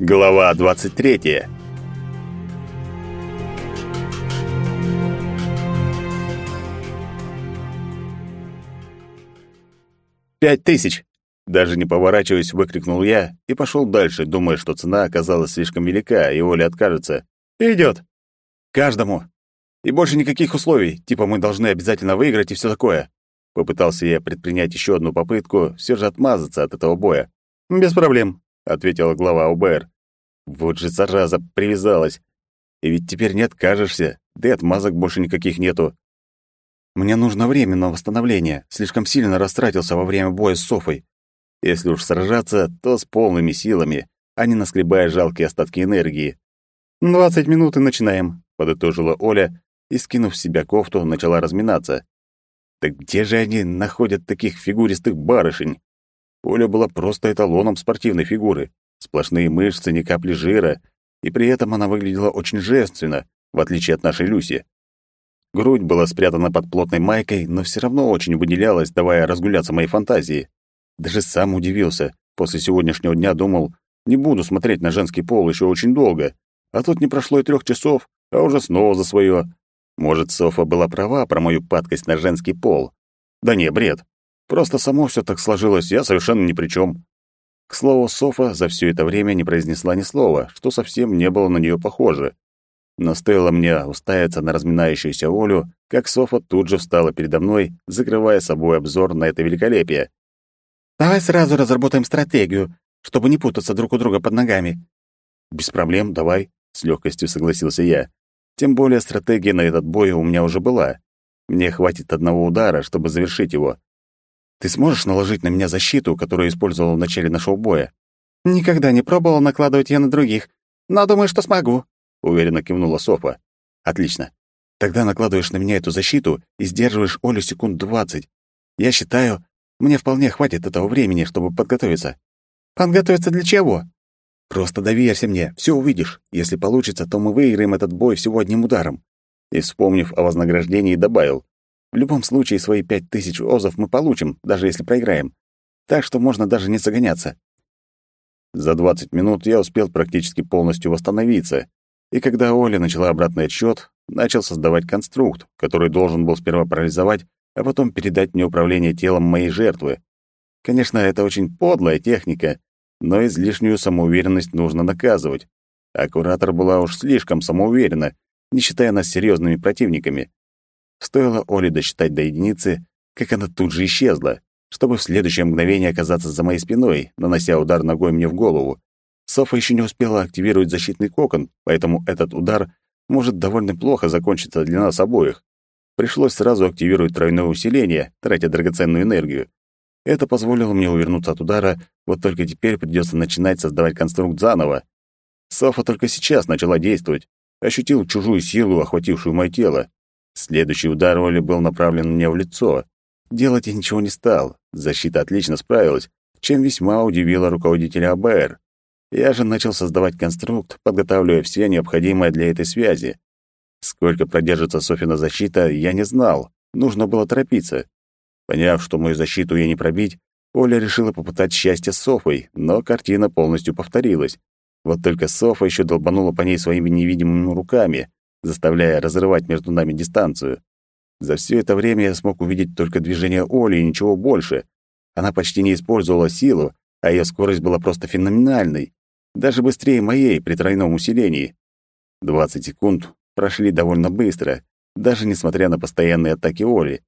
Глава 23. «Пять тысяч!» Даже не поворачиваясь, выкрикнул я и пошел дальше, думая, что цена оказалась слишком велика, и Оля откажется. «Идет! Каждому! И больше никаких условий, типа мы должны обязательно выиграть и все такое!» Попытался я предпринять еще одну попытку, все же отмазаться от этого боя. «Без проблем», — ответила глава УБР. Вот же зараза привязалась. И ведь теперь не откажешься, да и отмазок больше никаких нету. Мне нужно время на восстановление. Слишком сильно растратился во время боя с Софой. Если уж сражаться, то с полными силами, а не наскребая жалкие остатки энергии. «Двадцать минут и начинаем», — подытожила Оля и, скинув с себя кофту, начала разминаться. Так где же они находят таких фигуристых барышень? Оля была просто эталоном спортивной фигуры. Сплошные мышцы, ни капли жира, и при этом она выглядела очень женственно, в отличие от нашей Люси. Грудь была спрятана под плотной майкой, но все равно очень выделялась, давая разгуляться моей фантазии. Даже сам удивился. После сегодняшнего дня думал, не буду смотреть на женский пол еще очень долго. А тут не прошло и трех часов, а уже снова за свое. Может, Софа была права про мою падкость на женский пол? Да не, бред. Просто само все так сложилось, я совершенно ни при чем. К слову, Софа за все это время не произнесла ни слова, что совсем не было на нее похоже. Но стоило мне уставиться на разминающуюся Олю, как Софа тут же встала передо мной, закрывая собой обзор на это великолепие. «Давай сразу разработаем стратегию, чтобы не путаться друг у друга под ногами». «Без проблем, давай», — с легкостью согласился я. Тем более стратегия на этот бой у меня уже была. Мне хватит одного удара, чтобы завершить его. Ты сможешь наложить на меня защиту, которую использовал в начале нашего боя? Никогда не пробовал накладывать ее на других, но думаю, что смогу, уверенно кивнула Софа. Отлично. Тогда накладываешь на меня эту защиту и сдерживаешь Олю секунд двадцать. Я считаю, мне вполне хватит этого времени, чтобы подготовиться. Подготовиться для чего? Просто доверься мне, все увидишь. Если получится, то мы выиграем этот бой всего одним ударом. И, вспомнив о вознаграждении, добавил. В любом случае, свои пять тысяч озов мы получим, даже если проиграем. Так что можно даже не загоняться. За 20 минут я успел практически полностью восстановиться, и когда Оля начала обратный отсчет, начал создавать конструкт, который должен был сперва парализовать, а потом передать мне управление телом моей жертвы. Конечно, это очень подлая техника, но излишнюю самоуверенность нужно наказывать. А куратор была уж слишком самоуверена, не считая нас серьезными противниками. Стоило Оле досчитать до единицы, как она тут же исчезла, чтобы в следующее мгновение оказаться за моей спиной, нанося удар ногой мне в голову. Софа еще не успела активировать защитный кокон, поэтому этот удар может довольно плохо закончиться для нас обоих. Пришлось сразу активировать тройное усиление, тратя драгоценную энергию. Это позволило мне увернуться от удара, вот только теперь придется начинать создавать конструкт заново. Софа только сейчас начала действовать, ощутил чужую силу, охватившую мое тело. Следующий удар Оли был направлен мне в лицо. Делать я ничего не стал. Защита отлично справилась, чем весьма удивила руководителя АБР. Я же начал создавать конструкт, подготавливая все необходимое для этой связи. Сколько продержится Софина защита, я не знал. Нужно было торопиться. Поняв, что мою защиту ей не пробить, Оля решила попытать счастье с Софой, но картина полностью повторилась. Вот только Софа еще долбанула по ней своими невидимыми руками, заставляя разрывать между нами дистанцию. За все это время я смог увидеть только движение Оли и ничего больше. Она почти не использовала силу, а ее скорость была просто феноменальной, даже быстрее моей при тройном усилении. 20 секунд прошли довольно быстро, даже несмотря на постоянные атаки Оли.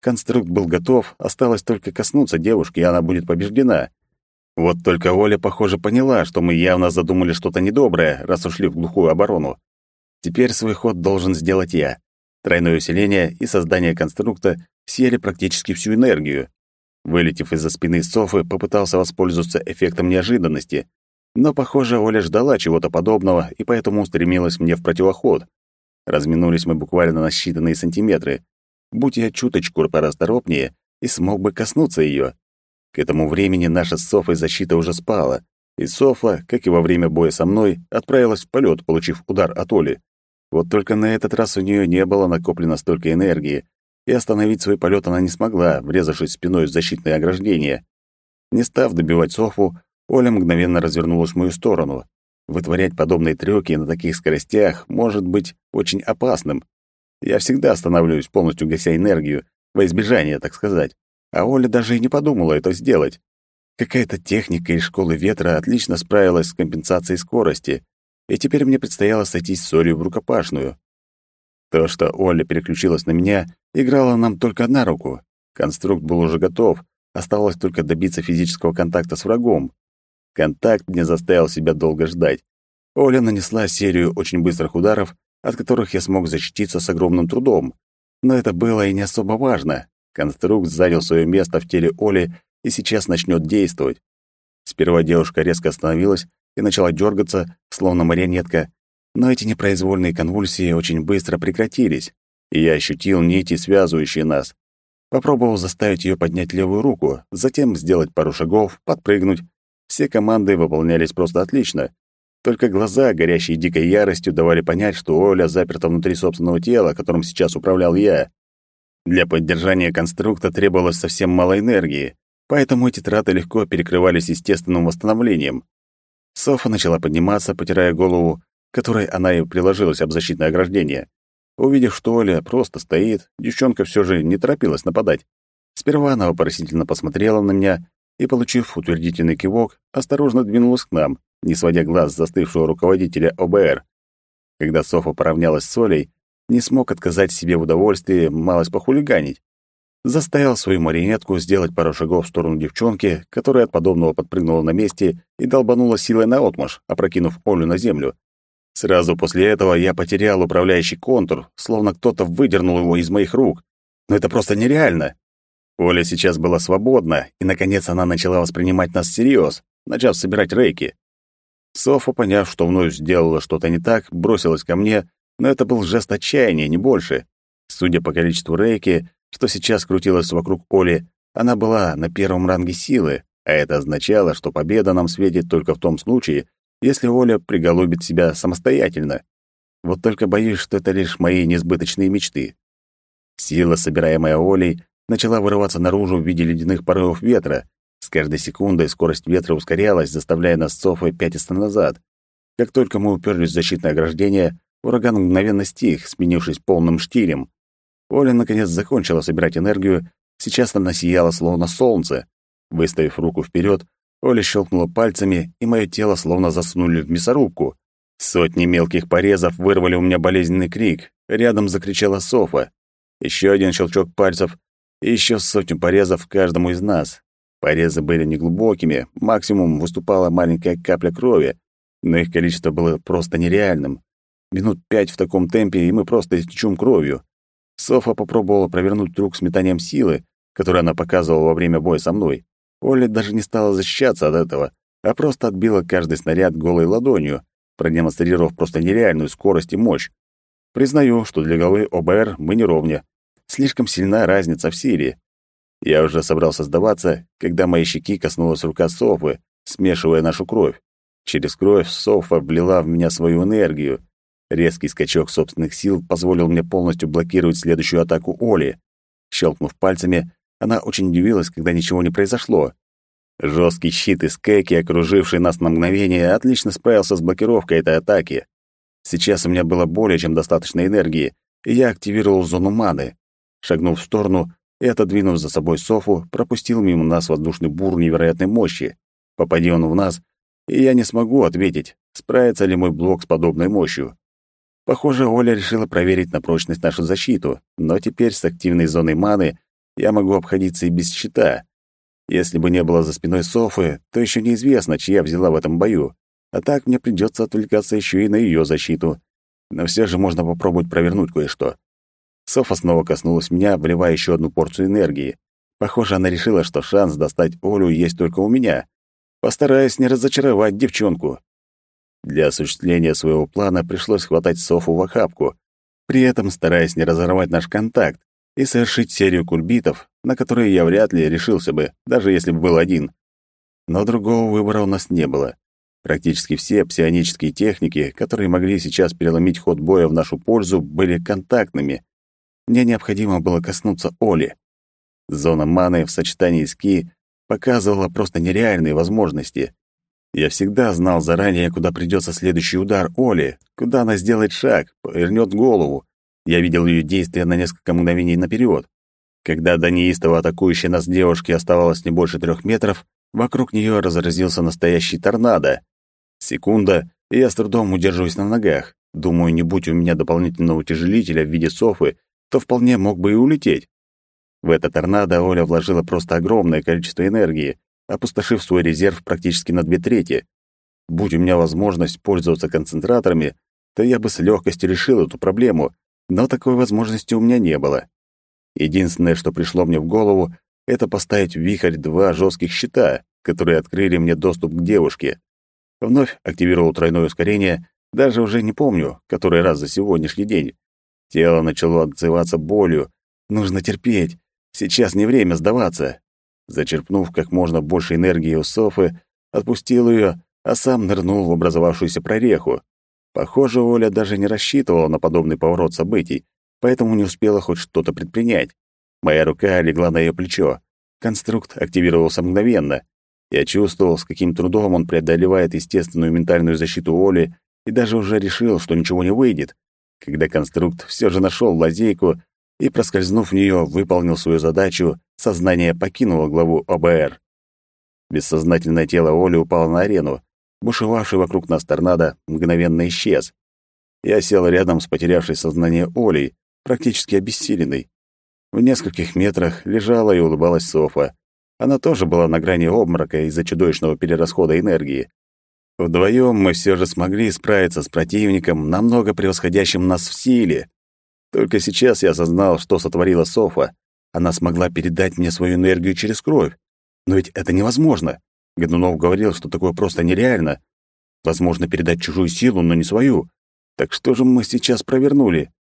Конструкт был готов, осталось только коснуться девушки, и она будет побеждена. Вот только Оля, похоже, поняла, что мы явно задумали что-то недоброе, раз ушли в глухую оборону. Теперь свой ход должен сделать я. Тройное усиление и создание конструкта съели практически всю энергию. Вылетев из-за спины Софы, попытался воспользоваться эффектом неожиданности. Но, похоже, Оля ждала чего-то подобного и поэтому устремилась мне в противоход. Разминулись мы буквально на считанные сантиметры. Будь я чуточку порасторопнее и смог бы коснуться ее. К этому времени наша с Софой защита уже спала, и Софа, как и во время боя со мной, отправилась в полет, получив удар от Оли. Вот только на этот раз у нее не было накоплено столько энергии, и остановить свой полет она не смогла, врезавшись спиной в защитное ограждение. Не став добивать Софу, Оля мгновенно развернулась в мою сторону. вытворять подобные трюки на таких скоростях может быть очень опасным. Я всегда останавливаюсь, полностью гася энергию, во избежание, так сказать. А Оля даже и не подумала это сделать. Какая-то техника из школы ветра отлично справилась с компенсацией скорости, и теперь мне предстояло сойтись с Олей в рукопашную. То, что Оля переключилась на меня, играло нам только на руку. Конструкт был уже готов, оставалось только добиться физического контакта с врагом. Контакт не заставил себя долго ждать. Оля нанесла серию очень быстрых ударов, от которых я смог защититься с огромным трудом. Но это было и не особо важно. Конструкт занял свое место в теле Оли и сейчас начнет действовать. Сперва девушка резко остановилась и начала дергаться, словно марионетка, но эти непроизвольные конвульсии очень быстро прекратились, и я ощутил нити, связывающие нас. Попробовал заставить ее поднять левую руку, затем сделать пару шагов, подпрыгнуть. Все команды выполнялись просто отлично. Только глаза, горящие дикой яростью, давали понять, что Оля заперта внутри собственного тела, которым сейчас управлял я. Для поддержания конструкта требовалось совсем мало энергии, поэтому эти траты легко перекрывались естественным восстановлением. Софа начала подниматься, потирая голову, которой она и приложилась об защитное ограждение. Увидев, что Оля просто стоит, девчонка все же не торопилась нападать. Сперва она вопросительно посмотрела на меня и, получив утвердительный кивок, осторожно двинулась к нам, не сводя глаз застывшего руководителя ОБР. Когда Софа поравнялась с Олей, не смог отказать себе в удовольствии малость похулиганить. Заставил свою марионетку сделать пару шагов в сторону девчонки, которая от подобного подпрыгнула на месте и долбанула силой наотмашь, опрокинув Олю на землю. Сразу после этого я потерял управляющий контур, словно кто-то выдернул его из моих рук. Но это просто нереально. Оля сейчас была свободна, и, наконец, она начала воспринимать нас всерьез, начав собирать рейки. Софа, поняв, что вновь сделала что-то не так, бросилась ко мне, но это был жест отчаяния, не больше. Судя по количеству рейки, что сейчас крутилось вокруг Оли, она была на первом ранге силы, а это означало, что победа нам светит только в том случае, если Оля приголубит себя самостоятельно. Вот только боюсь, что это лишь мои несбыточные мечты. Сила, собираемая Олей, начала вырываться наружу в виде ледяных порывов ветра. С каждой секундой скорость ветра ускорялась, заставляя нас с Софой пятиться назад. Как только мы уперлись в защитное ограждение, ураган мгновенно стих, сменившись полным штилем. Оля, наконец, закончила собирать энергию, сейчас она сияла, словно солнце. Выставив руку вперед, Оля щелкнула пальцами, и мое тело словно засунули в мясорубку. Сотни мелких порезов вырвали у меня болезненный крик. Рядом закричала Софа. Еще один щелчок пальцев, и еще сотню порезов каждому из нас. Порезы были неглубокими, максимум выступала маленькая капля крови, но их количество было просто нереальным. Минут пять в таком темпе, и мы просто истечем кровью. Софа попробовала провернуть трюк с метанием силы, который она показывала во время боя со мной. Оля даже не стала защищаться от этого, а просто отбила каждый снаряд голой ладонью, продемонстрировав просто нереальную скорость и мощь. Признаю, что для головы ОБР мы не ровня. Слишком сильна разница в силе. Я уже собрался сдаваться, когда моей щеки коснулась рука Софы, смешивая нашу кровь. Через кровь Софа влила в меня свою энергию. Резкий скачок собственных сил позволил мне полностью блокировать следующую атаку Оли. Щелкнув пальцами, она очень удивилась, когда ничего не произошло. Жесткий щит из кэки, окруживший нас на мгновение, отлично справился с блокировкой этой атаки. Сейчас у меня было более чем достаточно энергии, и я активировал зону маны. Шагнув в сторону и отодвинув за собой Софу, пропустил мимо нас воздушный бур невероятной мощи. Попади он в нас, и я не смогу ответить, справится ли мой блок с подобной мощью. Похоже, Оля решила проверить на прочность нашу защиту, но теперь с активной зоной маны я могу обходиться и без щита. Если бы не было за спиной Софы, то еще неизвестно, чья взяла в этом бою. А так мне придется отвлекаться еще и на ее защиту. Но все же можно попробовать провернуть кое-что. Софа снова коснулась меня, вливая еще одну порцию энергии. Похоже, она решила, что шанс достать Олю есть только у меня. Постараюсь не разочаровать девчонку. Для осуществления своего плана пришлось хватать Софу в охапку, при этом стараясь не разорвать наш контакт, и совершить серию кульбитов, на которые я вряд ли решился бы, даже если бы был один. Но другого выбора у нас не было. Практически все псионические техники, которые могли сейчас переломить ход боя в нашу пользу, были контактными. Мне необходимо было коснуться Оли. Зона маны в сочетании с Ки показывала просто нереальные возможности. Я всегда знал заранее, куда придется следующий удар Оли, куда она сделает шаг, повернет голову. Я видел ее действия на несколько мгновений наперед. Когда до неистово атакующей нас девушки оставалось не больше трех метров, вокруг нее разразился настоящий торнадо. Секунда, и я с трудом удерживаюсь на ногах. Думаю, не будь у меня дополнительного утяжелителя в виде софы, то вполне мог бы и улететь. В это торнадо Оля вложила просто огромное количество энергии, опустошив свой резерв практически на две трети. Будь у меня возможность пользоваться концентраторами, то я бы с легкостью решил эту проблему, но такой возможности у меня не было. Единственное, что пришло мне в голову, это поставить в вихрь два жестких щита, которые открыли мне доступ к девушке. Вновь активировал тройное ускорение, даже уже не помню, который раз за сегодняшний день. Тело начало отзываться болью. Нужно терпеть. Сейчас не время сдаваться. Зачерпнув как можно больше энергии у Софы, отпустил ее, а сам нырнул в образовавшуюся прореху. Похоже, Оля даже не рассчитывала на подобный поворот событий, поэтому не успела хоть что-то предпринять. Моя рука легла на ее плечо. Конструкт активировался мгновенно. Я чувствовал, с каким трудом он преодолевает естественную ментальную защиту Оли и даже уже решил, что ничего не выйдет, когда конструкт все же нашел лазейку и, проскользнув в нее, выполнил свою задачу, сознание покинуло главу ОБР. Бессознательное тело Оли упало на арену. Бушевавший вокруг нас торнадо мгновенно исчез. Я сел рядом с потерявшей сознание Олей, практически обессиленной. В нескольких метрах лежала и улыбалась Софа. Она тоже была на грани обморока из-за чудовищного перерасхода энергии. Вдвоем мы все же смогли справиться с противником, намного превосходящим нас в силе. Только сейчас я осознал, что сотворила Софа. Она смогла передать мне свою энергию через кровь. Но ведь это невозможно. Годунов говорил, что такое просто нереально. Возможно передать чужую силу, но не свою. Так что же мы сейчас провернули?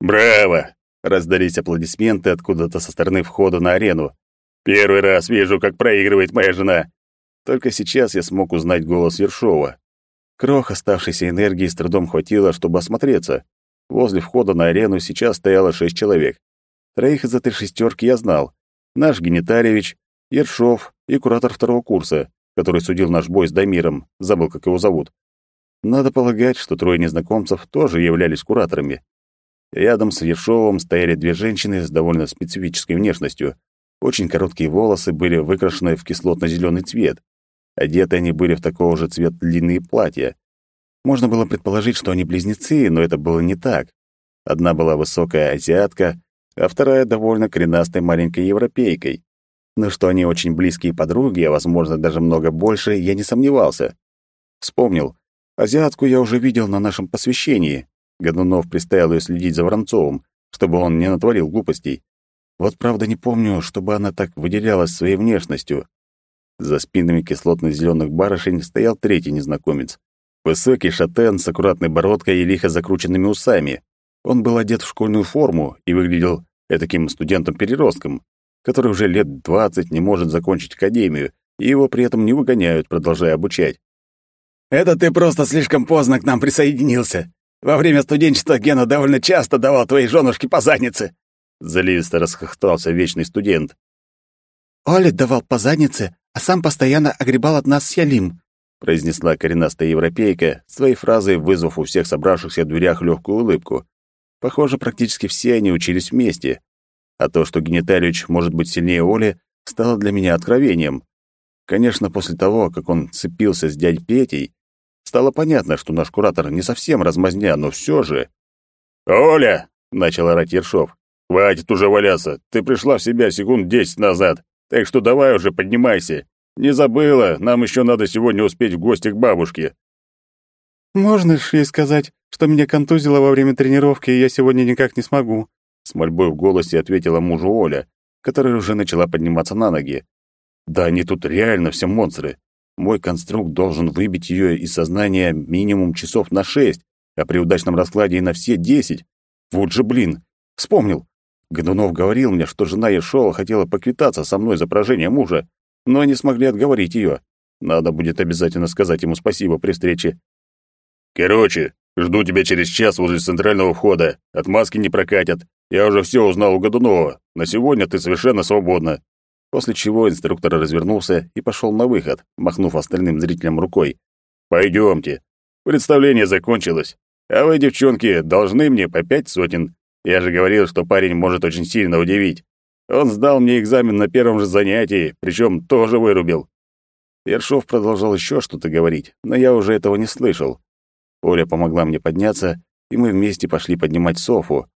«Браво!» — раздались аплодисменты откуда-то со стороны входа на арену. «Первый раз вижу, как проигрывает моя жена. Только сейчас я смог узнать голос Ершова. Крох оставшейся энергии с трудом хватило, чтобы осмотреться. Возле входа на арену сейчас стояло шесть человек. Троих из этой шестерки я знал. Наш Генетаревич, Ершов и куратор второго курса, который судил наш бой с Дамиром, забыл, как его зовут. Надо полагать, что трое незнакомцев тоже являлись кураторами. Рядом с Ершовым стояли две женщины с довольно специфической внешностью. Очень короткие волосы были выкрашены в кислотно зеленый цвет, Одеты они были в такого же цвета длинные платья. Можно было предположить, что они близнецы, но это было не так. Одна была высокая азиатка, а вторая довольно коренастой маленькой европейкой. Но что они очень близкие подруги, а, возможно, даже много больше, я не сомневался. Вспомнил. Азиатку я уже видел на нашем посвящении. Годунов приставил ее следить за Воронцовым, чтобы он не натворил глупостей. Вот правда не помню, чтобы она так выделялась своей внешностью. За спинами кислотно-зеленых барышень стоял третий незнакомец. Высокий шатен с аккуратной бородкой и лихо закрученными усами. Он был одет в школьную форму и выглядел таким студентом-переростком, который уже лет двадцать не может закончить академию, и его при этом не выгоняют, продолжая обучать. «Это ты просто слишком поздно к нам присоединился. Во время студенчества Гена довольно часто давал твоей женушке по заднице!» Заливисто расхохотался вечный студент. «Оля давал по заднице, а сам постоянно огребал от нас с Ялим», произнесла коренастая европейка, своей фразой вызвав у всех собравшихся в дверях легкую улыбку. Похоже, практически все они учились вместе. А то, что Генеталич может быть сильнее Оли, стало для меня откровением. Конечно, после того, как он цепился с дядь Петей, стало понятно, что наш куратор не совсем размазня, но все же... «Оля!» — начал орать Ершов. «Хватит уже валяться. Ты пришла в себя секунд десять назад. Так что давай уже поднимайся. Не забыла, нам еще надо сегодня успеть в гости к бабушке». «Можно ж ей сказать, что меня контузило во время тренировки, и я сегодня никак не смогу?» С мольбой в голосе ответила мужу Оля, которая уже начала подниматься на ноги. «Да они тут реально все монстры. Мой конструкт должен выбить ее из сознания минимум часов на шесть, а при удачном раскладе и на все десять. Вот же блин! Вспомнил. Годунов говорил мне, что жена Ершова хотела поквитаться со мной за поражение мужа, но они смогли отговорить ее. Надо будет обязательно сказать ему спасибо при встрече. «Короче, жду тебя через час возле центрального входа. Отмазки не прокатят. Я уже все узнал у Годунова. На сегодня ты совершенно свободна». после чего инструктор развернулся и пошел на выход, махнув остальным зрителям рукой. «Пойдемте. Представление закончилось. А вы, девчонки, должны мне по пять сотен. Я же говорил, что парень может очень сильно удивить. Он сдал мне экзамен на первом же занятии, причем тоже вырубил». Ершов продолжал еще что-то говорить, но я уже этого не слышал. Оля помогла мне подняться, и мы вместе пошли поднимать Софу.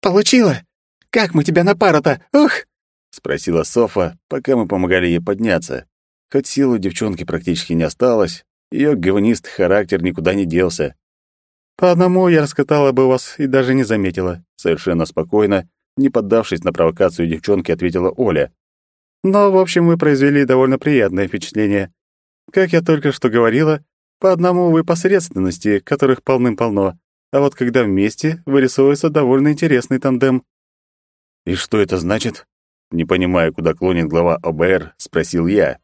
«Получила? Как мы тебя на пару-то? Ух!» — спросила Софа, пока мы помогали ей подняться. Хоть сил у девчонки практически не осталось, ее говнистый характер никуда не делся. «По одному я раскатала бы вас и даже не заметила», — совершенно спокойно, не поддавшись на провокацию девчонки, ответила Оля. «Но, в общем, мы произвели довольно приятное впечатление. Как я только что говорила, по одному вы посредственности, которых полным-полно, а вот когда вместе, вырисовывается довольно интересный тандем». «И что это значит?» Не понимая, куда клонит глава ОБР, спросил я.